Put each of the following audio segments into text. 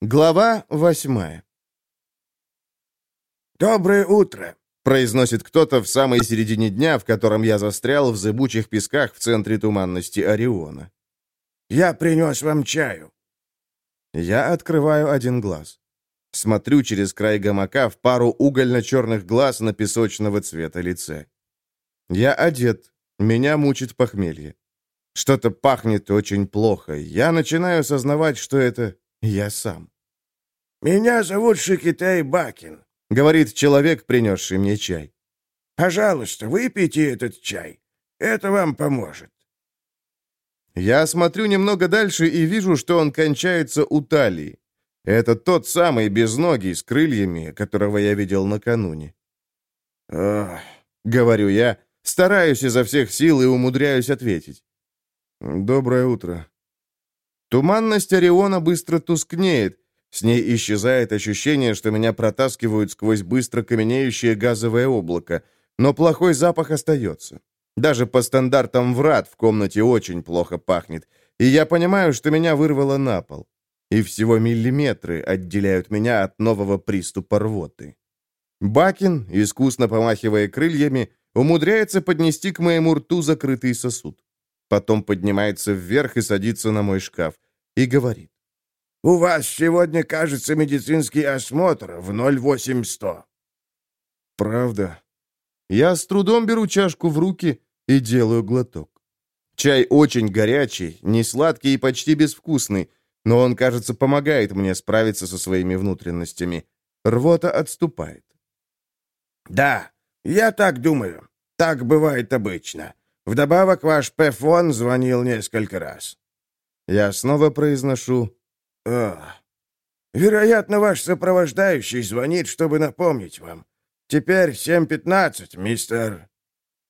Глава восьмая. «Доброе утро!» — произносит кто-то в самой середине дня, в котором я застрял в зыбучих песках в центре туманности Ориона. «Я принес вам чаю». Я открываю один глаз. Смотрю через край гамака в пару угольно-черных глаз на песочного цвета лице. Я одет, меня мучит похмелье. Что-то пахнет очень плохо. Я начинаю осознавать, что это я сам. «Меня зовут Шикитей Бакин», — говорит человек, принесший мне чай. «Пожалуйста, выпейте этот чай. Это вам поможет». Я смотрю немного дальше и вижу, что он кончается у талии. Это тот самый безногий с крыльями, которого я видел накануне. «Ох», — говорю я, стараюсь изо всех сил и умудряюсь ответить. «Доброе утро». Туманность Ориона быстро тускнеет. С ней исчезает ощущение, что меня протаскивают сквозь быстро каменеющее газовое облако, но плохой запах остается. Даже по стандартам врат в комнате очень плохо пахнет, и я понимаю, что меня вырвало на пол. И всего миллиметры отделяют меня от нового приступа рвоты. Бакин, искусно помахивая крыльями, умудряется поднести к моему рту закрытый сосуд. Потом поднимается вверх и садится на мой шкаф. И говорит. «У вас сегодня, кажется, медицинский осмотр в 08100». «Правда?» Я с трудом беру чашку в руки и делаю глоток. Чай очень горячий, не сладкий и почти безвкусный, но он, кажется, помогает мне справиться со своими внутренностями. Рвота отступает. «Да, я так думаю. Так бывает обычно. Вдобавок ваш Пефон звонил несколько раз». Я снова произношу «Ох. Вероятно, ваш сопровождающий звонит, чтобы напомнить вам. Теперь 7.15, мистер...»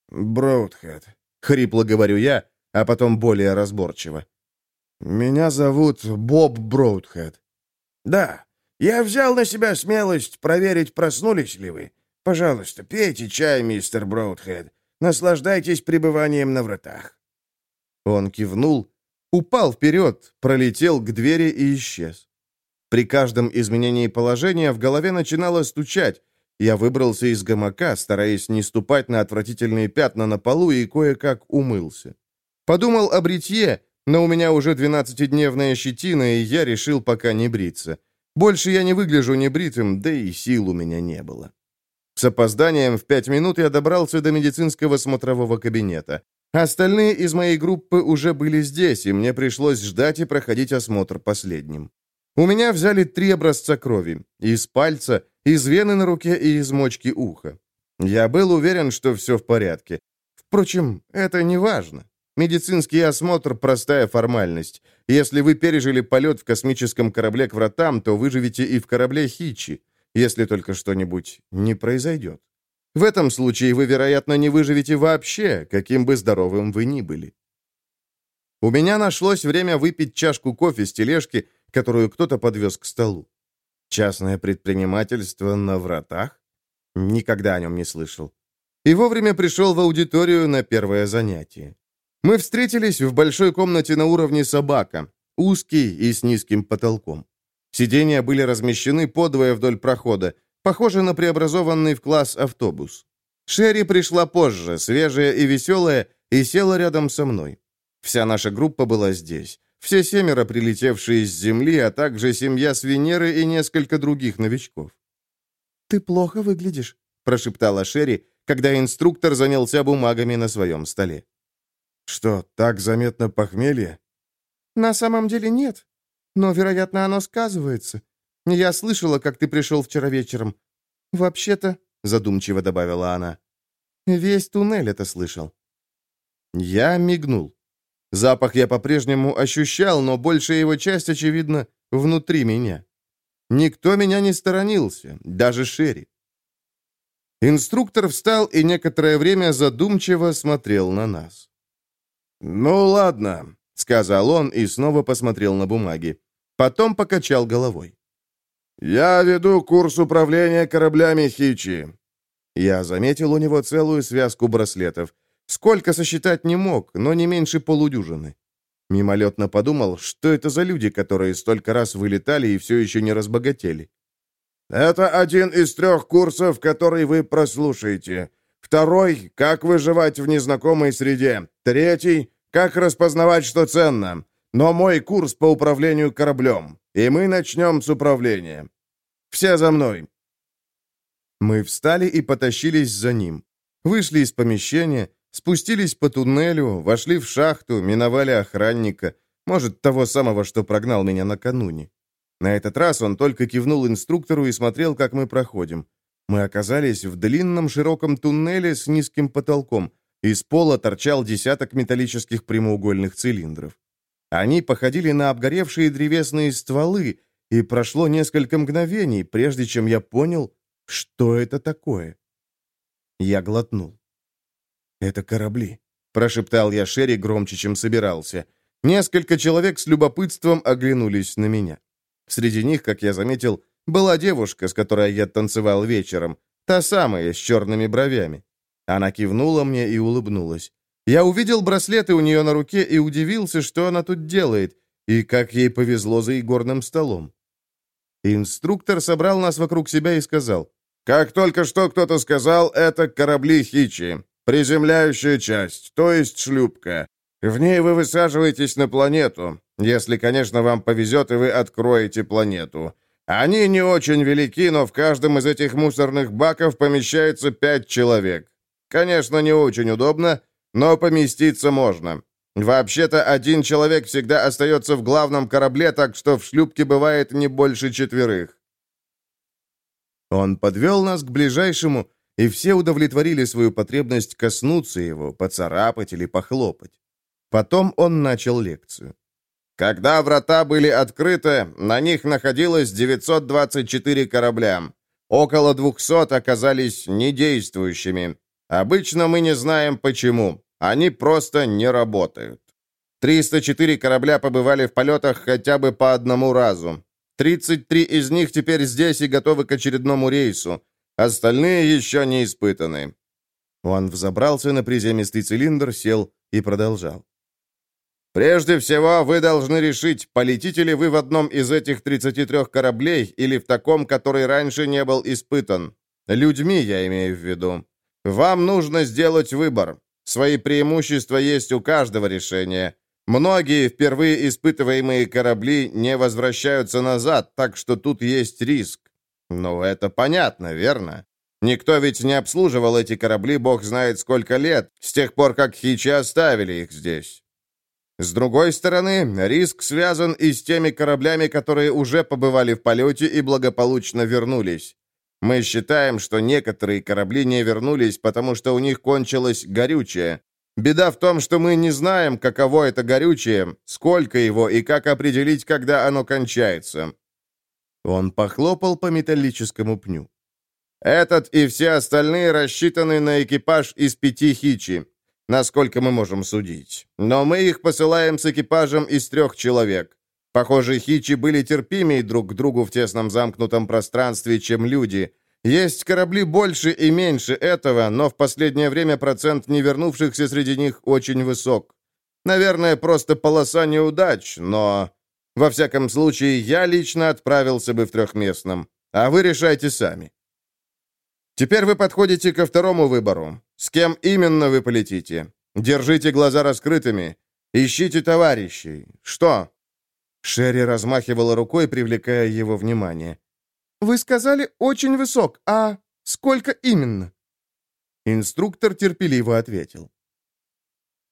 «Броудхед», — хрипло говорю я, а потом более разборчиво. «Меня зовут Боб Броудхед». «Да, я взял на себя смелость проверить, проснулись ли вы. Пожалуйста, пейте чай, мистер Броудхед. Наслаждайтесь пребыванием на вратах». Он кивнул, упал вперед, пролетел к двери и исчез. При каждом изменении положения в голове начинало стучать. Я выбрался из гамака, стараясь не ступать на отвратительные пятна на полу и кое-как умылся. Подумал о бритье, но у меня уже двенадцатидневная щетина, и я решил пока не бриться. Больше я не выгляжу небритым, да и сил у меня не было. С опозданием в пять минут я добрался до медицинского смотрового кабинета. Остальные из моей группы уже были здесь, и мне пришлось ждать и проходить осмотр последним. У меня взяли три образца крови. Из пальца, из вены на руке и из мочки уха. Я был уверен, что все в порядке. Впрочем, это не важно. Медицинский осмотр – простая формальность. Если вы пережили полет в космическом корабле к вратам, то выживете и в корабле Хичи, если только что-нибудь не произойдет. В этом случае вы, вероятно, не выживете вообще, каким бы здоровым вы ни были. У меня нашлось время выпить чашку кофе с тележки, которую кто-то подвез к столу. Частное предпринимательство на вратах? Никогда о нем не слышал. И вовремя пришел в аудиторию на первое занятие. Мы встретились в большой комнате на уровне собака, узкий и с низким потолком. Сиденья были размещены подвое вдоль прохода, похоже на преобразованный в класс автобус. Шерри пришла позже, свежая и веселая, и села рядом со мной. Вся наша группа была здесь. Все семеро, прилетевшие с Земли, а также семья с Венеры и несколько других новичков. «Ты плохо выглядишь», — прошептала Шерри, когда инструктор занялся бумагами на своем столе. «Что, так заметно похмелье?» «На самом деле нет. Но, вероятно, оно сказывается. Я слышала, как ты пришел вчера вечером. Вообще-то, — задумчиво добавила она, — весь туннель это слышал». Я мигнул. Запах я по-прежнему ощущал, но большая его часть, очевидно, внутри меня. Никто меня не сторонился, даже Шерри. Инструктор встал и некоторое время задумчиво смотрел на нас. «Ну ладно», — сказал он и снова посмотрел на бумаги. Потом покачал головой. «Я веду курс управления кораблями Хичи». Я заметил у него целую связку браслетов. Сколько сосчитать не мог, но не меньше полудюжины. Мимолетно подумал, что это за люди, которые столько раз вылетали и все еще не разбогатели. «Это один из трех курсов, который вы прослушаете. Второй — как выживать в незнакомой среде. Третий — как распознавать, что ценно. Но мой курс по управлению кораблем. И мы начнем с управления. Все за мной!» Мы встали и потащились за ним. Вышли из помещения, спустились по туннелю, вошли в шахту, миновали охранника, может, того самого, что прогнал меня накануне. На этот раз он только кивнул инструктору и смотрел, как мы проходим. Мы оказались в длинном широком туннеле с низким потолком. Из пола торчал десяток металлических прямоугольных цилиндров. Они походили на обгоревшие древесные стволы, и прошло несколько мгновений, прежде чем я понял, что это такое. Я глотнул. «Это корабли», — прошептал я Шерри громче, чем собирался. Несколько человек с любопытством оглянулись на меня. Среди них, как я заметил, была девушка, с которой я танцевал вечером, та самая, с черными бровями. Она кивнула мне и улыбнулась. Я увидел браслеты у нее на руке и удивился, что она тут делает, и как ей повезло за игорным столом. Инструктор собрал нас вокруг себя и сказал, «Как только что кто-то сказал, это корабли Хичи, приземляющая часть, то есть шлюпка. В ней вы высаживаетесь на планету, если, конечно, вам повезет, и вы откроете планету. Они не очень велики, но в каждом из этих мусорных баков помещается пять человек. Конечно, не очень удобно, но поместиться можно. Вообще-то, один человек всегда остается в главном корабле, так что в шлюпке бывает не больше четверых. Он подвел нас к ближайшему, и все удовлетворили свою потребность коснуться его, поцарапать или похлопать. Потом он начал лекцию. Когда врата были открыты, на них находилось 924 корабля. Около 200 оказались недействующими. Обычно мы не знаем почему. Они просто не работают. 304 корабля побывали в полетах хотя бы по одному разу. 33 из них теперь здесь и готовы к очередному рейсу. Остальные еще не испытаны. Он взобрался на приземистый цилиндр, сел и продолжал. Прежде всего, вы должны решить, полетите ли вы в одном из этих 33 кораблей или в таком, который раньше не был испытан. Людьми я имею в виду. Вам нужно сделать выбор. Свои преимущества есть у каждого решения. Многие впервые испытываемые корабли не возвращаются назад, так что тут есть риск. Но это понятно, верно? Никто ведь не обслуживал эти корабли бог знает сколько лет, с тех пор, как хичи оставили их здесь. С другой стороны, риск связан и с теми кораблями, которые уже побывали в полете и благополучно вернулись. Мы считаем, что некоторые корабли не вернулись, потому что у них кончилось горючее. Беда в том, что мы не знаем, каково это горючее, сколько его и как определить, когда оно кончается. Он похлопал по металлическому пню. Этот и все остальные рассчитаны на экипаж из пяти хичи, насколько мы можем судить. Но мы их посылаем с экипажем из трех человек. Похоже, хичи были терпимее друг к другу в тесном замкнутом пространстве, чем люди. Есть корабли больше и меньше этого, но в последнее время процент невернувшихся среди них очень высок. Наверное, просто полоса неудач, но... Во всяком случае, я лично отправился бы в трехместном. А вы решайте сами. Теперь вы подходите ко второму выбору. С кем именно вы полетите? Держите глаза раскрытыми. Ищите товарищей. Что? Шерри размахивала рукой, привлекая его внимание. «Вы сказали, очень высок. А сколько именно?» Инструктор терпеливо ответил.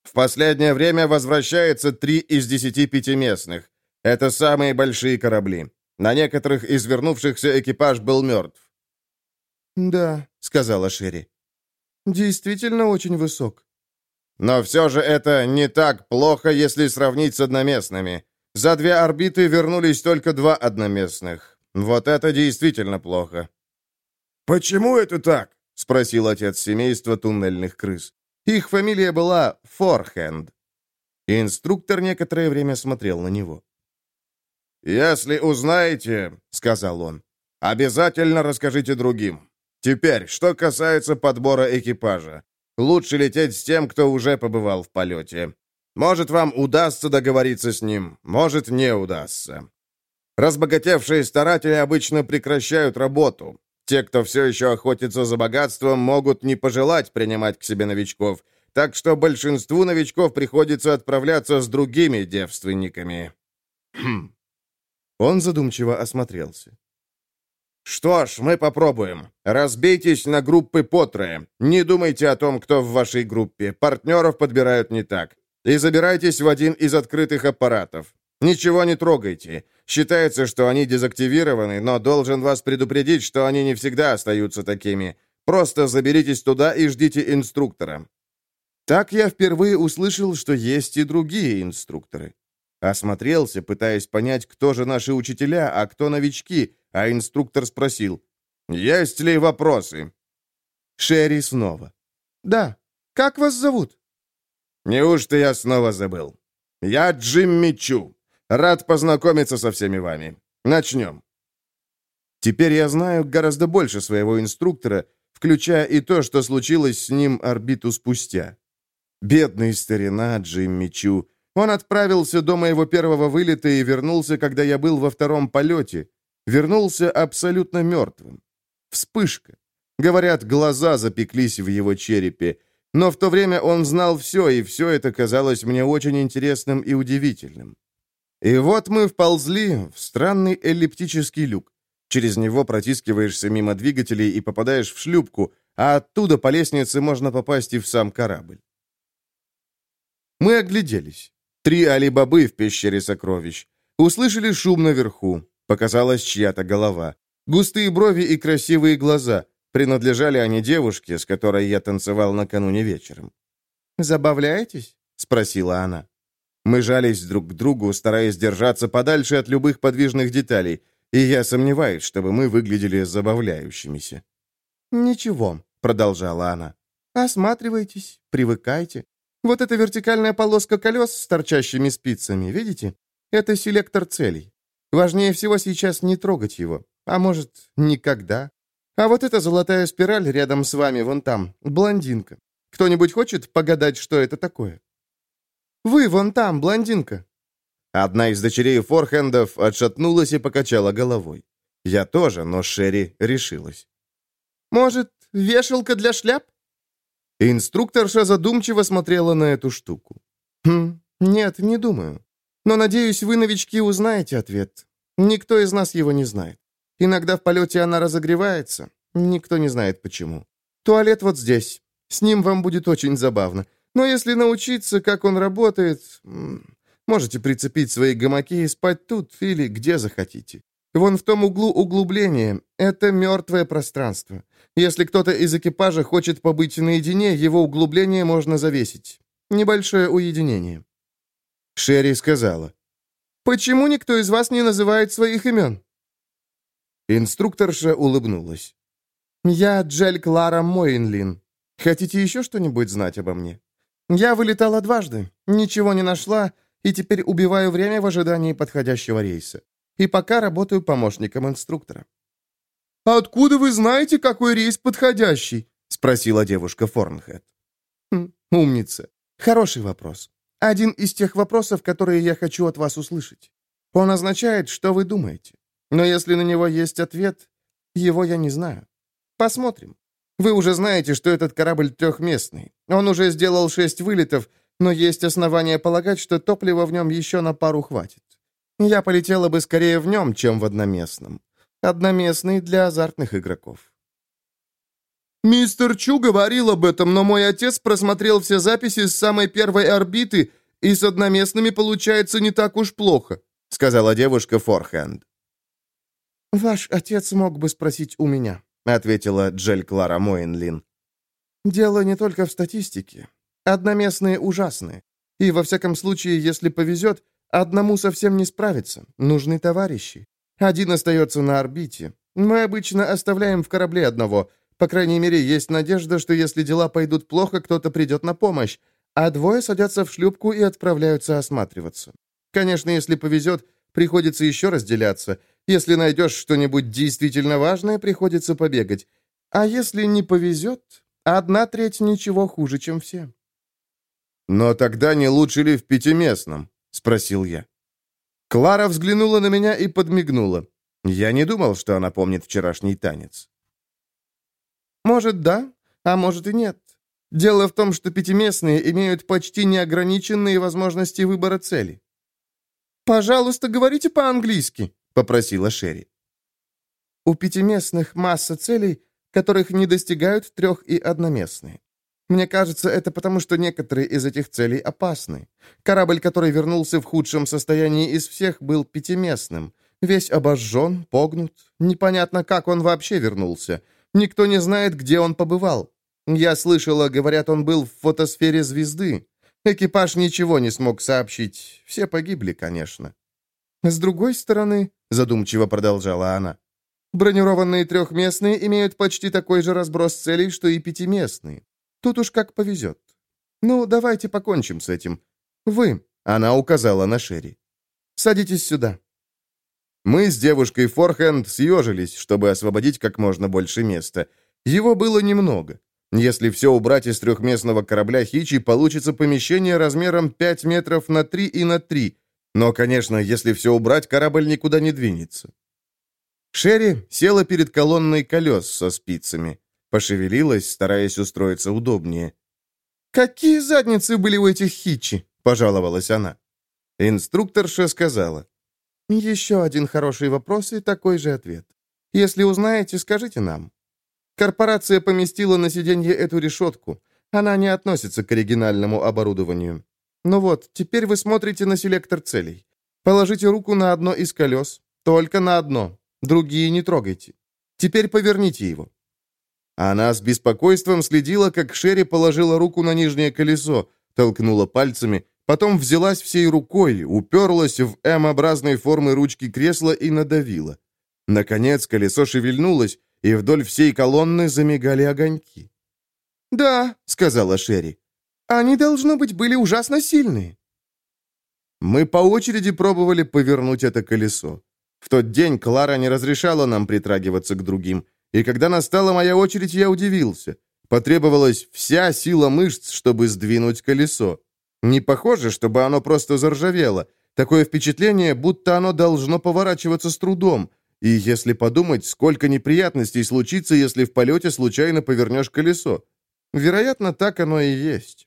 «В последнее время возвращается три из десяти пятиместных. Это самые большие корабли. На некоторых из вернувшихся экипаж был мертв». «Да», — сказала Шерри. «Действительно очень высок». «Но все же это не так плохо, если сравнить с одноместными. За две орбиты вернулись только два одноместных. Вот это действительно плохо. «Почему это так?» — спросил отец семейства туннельных крыс. Их фамилия была Форхенд. Инструктор некоторое время смотрел на него. «Если узнаете, — сказал он, — обязательно расскажите другим. Теперь, что касается подбора экипажа. Лучше лететь с тем, кто уже побывал в полете. Может, вам удастся договориться с ним, может, не удастся. Разбогатевшие старатели обычно прекращают работу. Те, кто все еще охотится за богатством, могут не пожелать принимать к себе новичков, так что большинству новичков приходится отправляться с другими девственниками. Хм. Он задумчиво осмотрелся. «Что ж, мы попробуем. Разбейтесь на группы по трое. Не думайте о том, кто в вашей группе. Партнеров подбирают не так. И забирайтесь в один из открытых аппаратов. Ничего не трогайте. Считается, что они дезактивированы, но должен вас предупредить, что они не всегда остаются такими. Просто заберитесь туда и ждите инструктора». Так я впервые услышал, что есть и другие инструкторы. Осмотрелся, пытаясь понять, кто же наши учителя, а кто новички, а инструктор спросил, «Есть ли вопросы?» Шерри снова. «Да. Как вас зовут?» «Неужто я снова забыл? Я Джимми Чу. Рад познакомиться со всеми вами. Начнем». Теперь я знаю гораздо больше своего инструктора, включая и то, что случилось с ним орбиту спустя. Бедный старина Джимми Чу. Он отправился до моего первого вылета и вернулся, когда я был во втором полете. Вернулся абсолютно мертвым. Вспышка. Говорят, глаза запеклись в его черепе. Но в то время он знал все, и все это казалось мне очень интересным и удивительным. И вот мы вползли в странный эллиптический люк. Через него протискиваешься мимо двигателей и попадаешь в шлюпку, а оттуда по лестнице можно попасть и в сам корабль. Мы огляделись. Три али-бабы в пещере сокровищ. Услышали шум наверху. Показалась чья-то голова. Густые брови и красивые глаза. Принадлежали они девушке, с которой я танцевал накануне вечером. «Забавляетесь?» — спросила она. Мы жались друг к другу, стараясь держаться подальше от любых подвижных деталей, и я сомневаюсь, чтобы мы выглядели забавляющимися. «Ничего», — продолжала она. «Осматривайтесь, привыкайте. Вот эта вертикальная полоска колес с торчащими спицами, видите? Это селектор целей. Важнее всего сейчас не трогать его. А может, никогда. А вот эта золотая спираль рядом с вами, вон там, блондинка. Кто-нибудь хочет погадать, что это такое? Вы вон там, блондинка. Одна из дочерей форхендов отшатнулась и покачала головой. Я тоже, но Шерри решилась. «Может, вешалка для шляп?» Инструкторша задумчиво смотрела на эту штуку. «Хм, нет, не думаю. Но, надеюсь, вы, новички, узнаете ответ. Никто из нас его не знает. Иногда в полете она разогревается. Никто не знает почему. Туалет вот здесь. С ним вам будет очень забавно. Но если научиться, как он работает, можете прицепить свои гамаки и спать тут или где захотите. Вон в том углу углубление. Это мертвое пространство. Если кто-то из экипажа хочет побыть наедине, его углубление можно завесить. Небольшое уединение». Шерри сказала. «Почему никто из вас не называет своих имен?» Инструкторша улыбнулась. «Я Джель Клара Мойнлин. Хотите еще что-нибудь знать обо мне? Я вылетала дважды, ничего не нашла, и теперь убиваю время в ожидании подходящего рейса и пока работаю помощником инструктора». «Откуда вы знаете, какой рейс подходящий?» — спросила девушка Форнхед. Хм, «Умница. Хороший вопрос. Один из тех вопросов, которые я хочу от вас услышать. Он означает, что вы думаете. Но если на него есть ответ, его я не знаю. Посмотрим. Вы уже знаете, что этот корабль трехместный. Он уже сделал шесть вылетов, но есть основания полагать, что топлива в нем еще на пару хватит. Я полетела бы скорее в нем, чем в одноместном. Одноместный для азартных игроков. «Мистер Чу говорил об этом, но мой отец просмотрел все записи с самой первой орбиты, и с одноместными получается не так уж плохо», сказала девушка Форхенд. «Ваш отец мог бы спросить у меня», ответила Джель Клара Моинлин. «Дело не только в статистике. Одноместные ужасные. И, во всяком случае, если повезет, Одному совсем не справиться. Нужны товарищи. Один остается на орбите. Мы обычно оставляем в корабле одного. По крайней мере, есть надежда, что если дела пойдут плохо, кто-то придет на помощь. А двое садятся в шлюпку и отправляются осматриваться. Конечно, если повезет, приходится еще разделяться. Если найдешь что-нибудь действительно важное, приходится побегать. А если не повезет, одна треть ничего хуже, чем все. «Но тогда не лучше ли в пятиместном?» — спросил я. Клара взглянула на меня и подмигнула. Я не думал, что она помнит вчерашний танец. «Может, да, а может и нет. Дело в том, что пятиместные имеют почти неограниченные возможности выбора цели». «Пожалуйста, говорите по-английски», — попросила Шерри. «У пятиместных масса целей, которых не достигают трех- и одноместные. Мне кажется, это потому, что некоторые из этих целей опасны. Корабль, который вернулся в худшем состоянии из всех, был пятиместным. Весь обожжен, погнут. Непонятно, как он вообще вернулся. Никто не знает, где он побывал. Я слышала, говорят, он был в фотосфере звезды. Экипаж ничего не смог сообщить. Все погибли, конечно. С другой стороны, задумчиво продолжала она, бронированные трехместные имеют почти такой же разброс целей, что и пятиместные. Тут уж как повезет. Ну, давайте покончим с этим. Вы, она указала на Шерри. Садитесь сюда. Мы с девушкой Форхенд съежились, чтобы освободить как можно больше места. Его было немного. Если все убрать из трехместного корабля Хичи, получится помещение размером 5 метров на 3 и на 3. Но, конечно, если все убрать, корабль никуда не двинется. Шерри села перед колонной колес со спицами. Пошевелилась, стараясь устроиться удобнее. «Какие задницы были у этих хичи?» — пожаловалась она. Инструкторша сказала. «Еще один хороший вопрос и такой же ответ. Если узнаете, скажите нам. Корпорация поместила на сиденье эту решетку. Она не относится к оригинальному оборудованию. Ну вот, теперь вы смотрите на селектор целей. Положите руку на одно из колес. Только на одно. Другие не трогайте. Теперь поверните его. Она с беспокойством следила, как Шерри положила руку на нижнее колесо, толкнула пальцами, потом взялась всей рукой, уперлась в М-образной формы ручки кресла и надавила. Наконец колесо шевельнулось, и вдоль всей колонны замигали огоньки. «Да», — сказала Шерри, — «они, должно быть, были ужасно сильные». Мы по очереди пробовали повернуть это колесо. В тот день Клара не разрешала нам притрагиваться к другим, и когда настала моя очередь, я удивился. Потребовалась вся сила мышц, чтобы сдвинуть колесо. Не похоже, чтобы оно просто заржавело. Такое впечатление, будто оно должно поворачиваться с трудом. И если подумать, сколько неприятностей случится, если в полете случайно повернешь колесо. Вероятно, так оно и есть.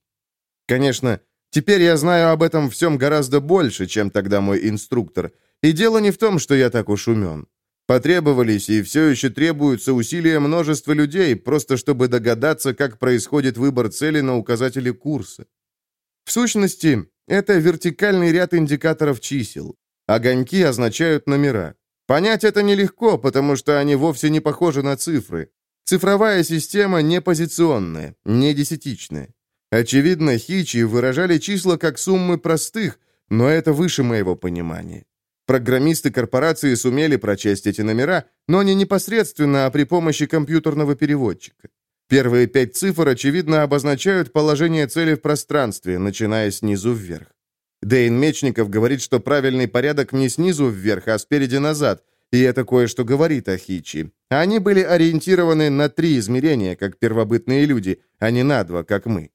Конечно, теперь я знаю об этом всем гораздо больше, чем тогда мой инструктор. И дело не в том, что я так уж умен. Потребовались и все еще требуются усилия множества людей, просто чтобы догадаться, как происходит выбор цели на указателе курса. В сущности, это вертикальный ряд индикаторов чисел. Огоньки означают номера. Понять это нелегко, потому что они вовсе не похожи на цифры. Цифровая система не позиционная, не десятичная. Очевидно, хичи выражали числа как суммы простых, но это выше моего понимания. Программисты корпорации сумели прочесть эти номера, но не непосредственно, а при помощи компьютерного переводчика. Первые пять цифр, очевидно, обозначают положение цели в пространстве, начиная снизу вверх. Дэйн Мечников говорит, что правильный порядок не снизу вверх, а спереди назад, и это кое-что говорит о Хичи. Они были ориентированы на три измерения, как первобытные люди, а не на два, как мы.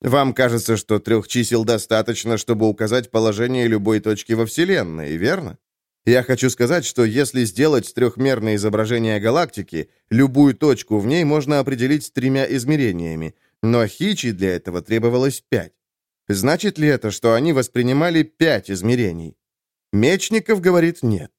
Вам кажется, что трех чисел достаточно, чтобы указать положение любой точки во Вселенной, верно? Я хочу сказать, что если сделать трехмерное изображение галактики, любую точку в ней можно определить тремя измерениями, но Хичи для этого требовалось пять. Значит ли это, что они воспринимали пять измерений? Мечников говорит нет.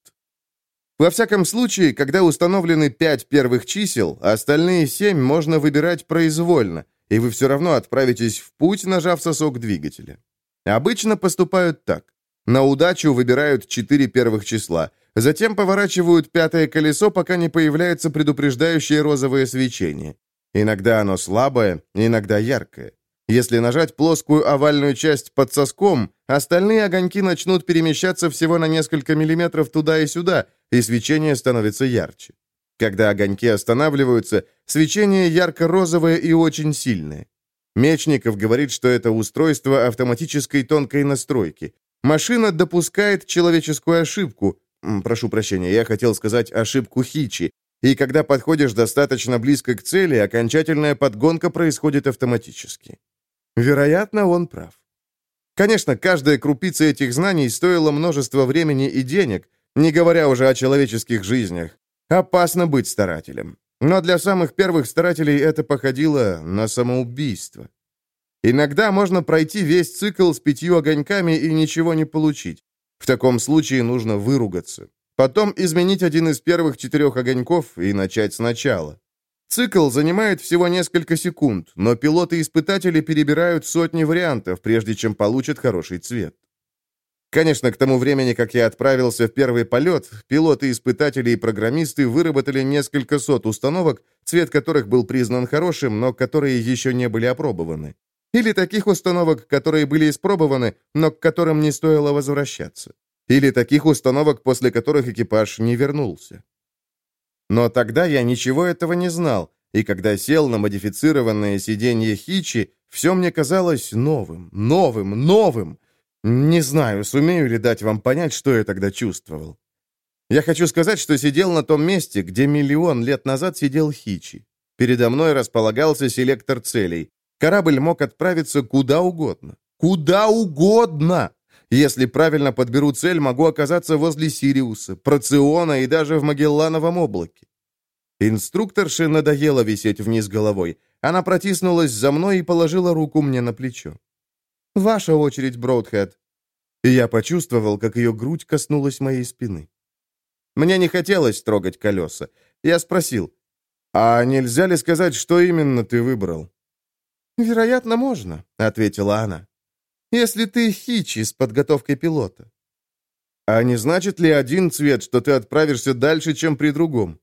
Во всяком случае, когда установлены пять первых чисел, остальные семь можно выбирать произвольно, и вы все равно отправитесь в путь, нажав сосок двигателя. Обычно поступают так. На удачу выбирают четыре первых числа, затем поворачивают пятое колесо, пока не появляется предупреждающее розовое свечение. Иногда оно слабое, иногда яркое. Если нажать плоскую овальную часть под соском, остальные огоньки начнут перемещаться всего на несколько миллиметров туда и сюда, и свечение становится ярче. Когда огоньки останавливаются, свечение ярко-розовое и очень сильное. Мечников говорит, что это устройство автоматической тонкой настройки. Машина допускает человеческую ошибку, прошу прощения, я хотел сказать ошибку Хичи, и когда подходишь достаточно близко к цели, окончательная подгонка происходит автоматически. Вероятно, он прав. Конечно, каждая крупица этих знаний стоила множество времени и денег, не говоря уже о человеческих жизнях. Опасно быть старателем. Но для самых первых старателей это походило на самоубийство. Иногда можно пройти весь цикл с пятью огоньками и ничего не получить. В таком случае нужно выругаться. Потом изменить один из первых четырех огоньков и начать сначала. Цикл занимает всего несколько секунд, но пилоты-испытатели перебирают сотни вариантов, прежде чем получат хороший цвет. Конечно, к тому времени, как я отправился в первый полет, пилоты-испытатели и программисты выработали несколько сот установок, цвет которых был признан хорошим, но которые еще не были опробованы. Или таких установок, которые были испробованы, но к которым не стоило возвращаться. Или таких установок, после которых экипаж не вернулся. Но тогда я ничего этого не знал, и когда сел на модифицированное сиденье Хичи, все мне казалось новым, новым, новым. Не знаю, сумею ли дать вам понять, что я тогда чувствовал. Я хочу сказать, что сидел на том месте, где миллион лет назад сидел Хичи. Передо мной располагался селектор целей. Корабль мог отправиться куда угодно. Куда угодно! Если правильно подберу цель, могу оказаться возле Сириуса, Проциона и даже в Магеллановом облаке. Инструкторше надоело висеть вниз головой. Она протиснулась за мной и положила руку мне на плечо. «Ваша очередь, Броудхед». И я почувствовал, как ее грудь коснулась моей спины. Мне не хотелось трогать колеса. Я спросил, «А нельзя ли сказать, что именно ты выбрал?» «Вероятно, можно», — ответила она. «Если ты хичи с подготовкой пилота». «А не значит ли один цвет, что ты отправишься дальше, чем при другом?»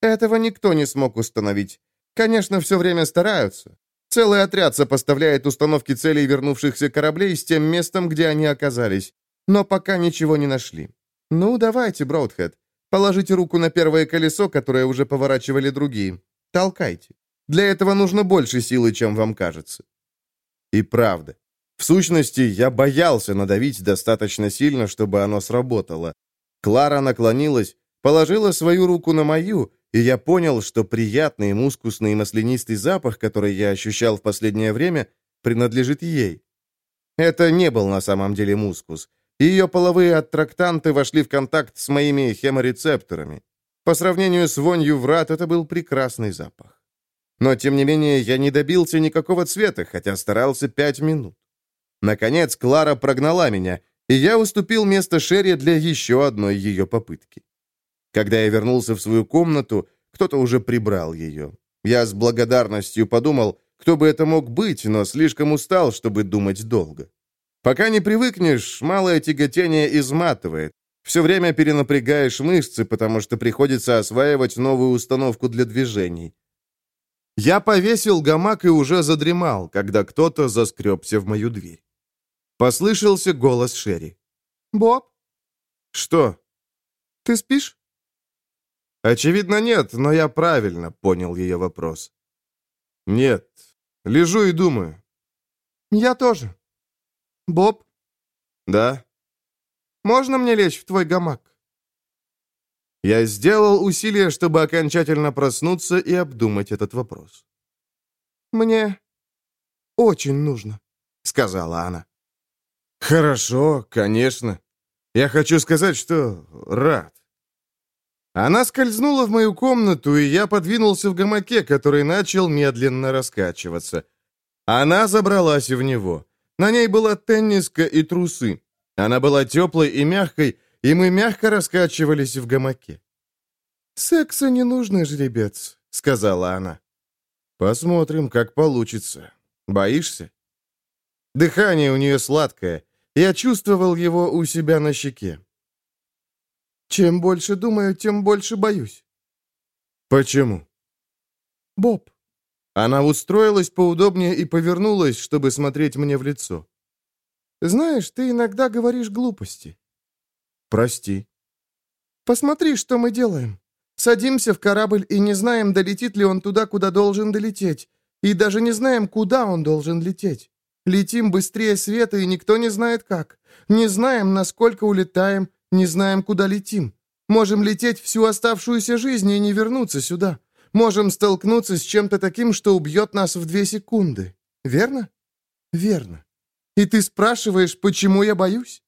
«Этого никто не смог установить. Конечно, все время стараются. Целый отряд сопоставляет установки целей вернувшихся кораблей с тем местом, где они оказались. Но пока ничего не нашли. Ну, давайте, Броудхед, положите руку на первое колесо, которое уже поворачивали другие. Толкайте. Для этого нужно больше силы, чем вам кажется». И правда. В сущности, я боялся надавить достаточно сильно, чтобы оно сработало. Клара наклонилась, положила свою руку на мою, и я понял, что приятный мускусный маслянистый запах, который я ощущал в последнее время, принадлежит ей. Это не был на самом деле мускус. Ее половые аттрактанты вошли в контакт с моими хеморецепторами. По сравнению с вонью врат, это был прекрасный запах. Но, тем не менее, я не добился никакого цвета, хотя старался пять минут. Наконец, Клара прогнала меня, и я уступил место Шерри для еще одной ее попытки. Когда я вернулся в свою комнату, кто-то уже прибрал ее. Я с благодарностью подумал, кто бы это мог быть, но слишком устал, чтобы думать долго. Пока не привыкнешь, малое тяготение изматывает. Все время перенапрягаешь мышцы, потому что приходится осваивать новую установку для движений. Я повесил гамак и уже задремал, когда кто-то заскребся в мою дверь. Послышался голос Шерри. «Боб?» «Что?» «Ты спишь?» «Очевидно, нет, но я правильно понял ее вопрос». «Нет. Лежу и думаю». «Я тоже». «Боб?» «Да?» «Можно мне лечь в твой гамак?» Я сделал усилие, чтобы окончательно проснуться и обдумать этот вопрос. «Мне очень нужно», — сказала она. «Хорошо, конечно. Я хочу сказать, что рад». Она скользнула в мою комнату, и я подвинулся в гамаке, который начал медленно раскачиваться. Она забралась в него. На ней была тенниска и трусы. Она была теплой и мягкой, и мы мягко раскачивались в гамаке. «Секса не нужно, жеребец», — сказала она. «Посмотрим, как получится. Боишься?» Дыхание у нее сладкое. Я чувствовал его у себя на щеке. «Чем больше думаю, тем больше боюсь». «Почему?» «Боб». Она устроилась поудобнее и повернулась, чтобы смотреть мне в лицо. «Знаешь, ты иногда говоришь глупости. «Прости». «Посмотри, что мы делаем. Садимся в корабль и не знаем, долетит ли он туда, куда должен долететь. И даже не знаем, куда он должен лететь. Летим быстрее света, и никто не знает как. Не знаем, насколько улетаем, не знаем, куда летим. Можем лететь всю оставшуюся жизнь и не вернуться сюда. Можем столкнуться с чем-то таким, что убьет нас в две секунды. Верно? «Верно. И ты спрашиваешь, почему я боюсь?»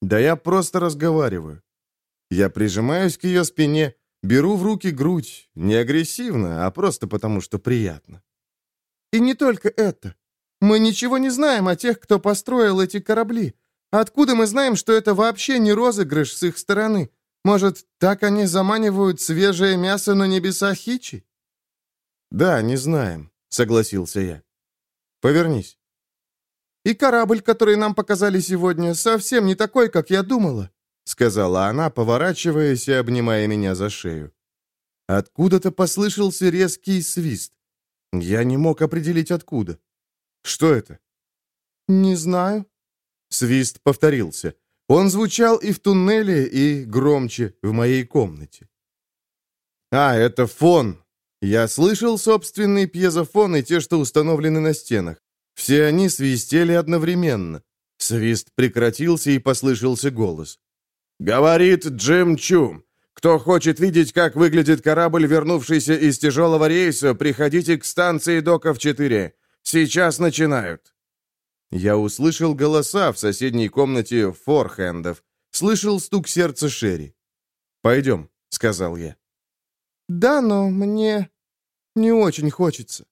«Да я просто разговариваю. Я прижимаюсь к ее спине, беру в руки грудь, не агрессивно, а просто потому, что приятно. И не только это. Мы ничего не знаем о тех, кто построил эти корабли. Откуда мы знаем, что это вообще не розыгрыш с их стороны? Может, так они заманивают свежее мясо на небеса Хичи?» «Да, не знаем», — согласился я. «Повернись». «И корабль, который нам показали сегодня, совсем не такой, как я думала», — сказала она, поворачиваясь и обнимая меня за шею. Откуда-то послышался резкий свист. Я не мог определить, откуда. «Что это?» «Не знаю». Свист повторился. Он звучал и в туннеле, и громче в моей комнате. «А, это фон!» Я слышал собственный пьезофон и те, что установлены на стенах. Все они свистели одновременно. Свист прекратился, и послышался голос. «Говорит Джим Чум. Кто хочет видеть, как выглядит корабль, вернувшийся из тяжелого рейса, приходите к станции доков 4. Сейчас начинают». Я услышал голоса в соседней комнате форхендов. Слышал стук сердца Шерри. «Пойдем», — сказал я. «Да, но мне не очень хочется».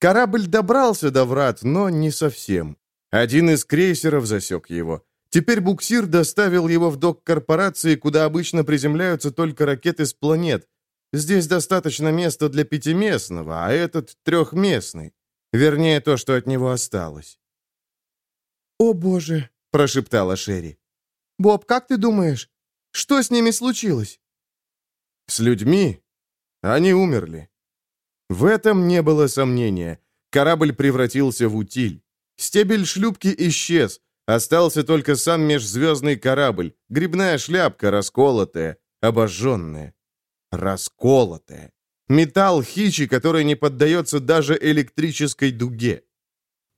Корабль добрался до врат, но не совсем. Один из крейсеров засек его. Теперь буксир доставил его в док корпорации, куда обычно приземляются только ракеты с планет. Здесь достаточно места для пятиместного, а этот трехместный. Вернее, то, что от него осталось. «О, боже!» — прошептала Шерри. «Боб, как ты думаешь, что с ними случилось?» «С людьми? Они умерли». В этом не было сомнения. Корабль превратился в утиль. Стебель шлюпки исчез. Остался только сам межзвездный корабль, грибная шляпка расколотая, обожженная. Расколотая. Металл хичи, который не поддается даже электрической дуге.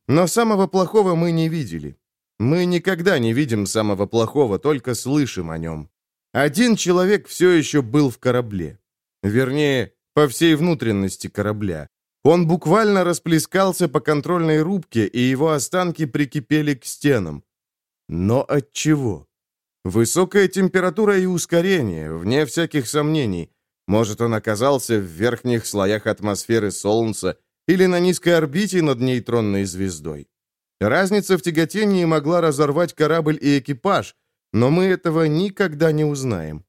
Но самого плохого мы не видели. Мы никогда не видим самого плохого, только слышим о нем. Один человек все еще был в корабле. Вернее, по всей внутренности корабля. Он буквально расплескался по контрольной рубке, и его останки прикипели к стенам. Но от чего? Высокая температура и ускорение, вне всяких сомнений. Может, он оказался в верхних слоях атмосферы Солнца или на низкой орбите над нейтронной звездой. Разница в тяготении могла разорвать корабль и экипаж, но мы этого никогда не узнаем.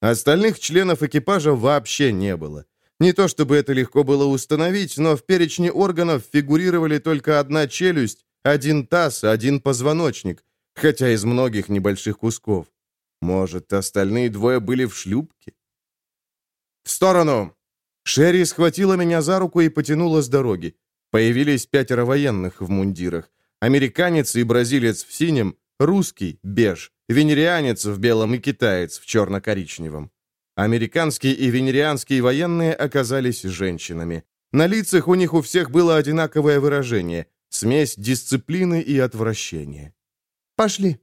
Остальных членов экипажа вообще не было. Не то чтобы это легко было установить, но в перечне органов фигурировали только одна челюсть, один таз, один позвоночник, хотя из многих небольших кусков. Может, остальные двое были в шлюпке? «В сторону!» Шерри схватила меня за руку и потянула с дороги. Появились пятеро военных в мундирах. Американец и бразилец в синем, русский, беж, венерианец в белом и китаец в черно-коричневом. Американские и венерианские военные оказались женщинами. На лицах у них у всех было одинаковое выражение – смесь дисциплины и отвращения. «Пошли».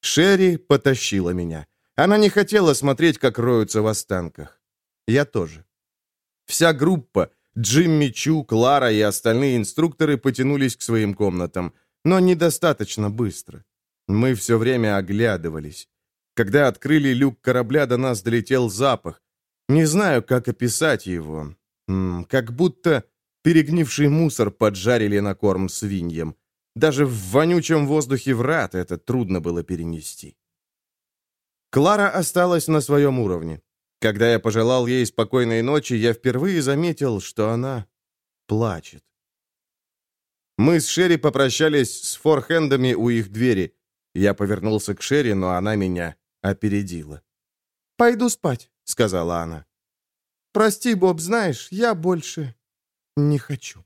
Шерри потащила меня. Она не хотела смотреть, как роются в останках. Я тоже. Вся группа, Джимми Чу, Клара и остальные инструкторы потянулись к своим комнатам, но недостаточно быстро. Мы все время оглядывались. Когда открыли люк корабля, до нас долетел запах. Не знаю, как описать его. Как будто перегнивший мусор поджарили на корм свиньям. Даже в вонючем воздухе врат это трудно было перенести. Клара осталась на своем уровне. Когда я пожелал ей спокойной ночи, я впервые заметил, что она плачет. Мы с Шерри попрощались с форхендами у их двери. Я повернулся к Шерри, но она меня опередила. «Пойду спать», — сказала она. «Прости, Боб, знаешь, я больше не хочу».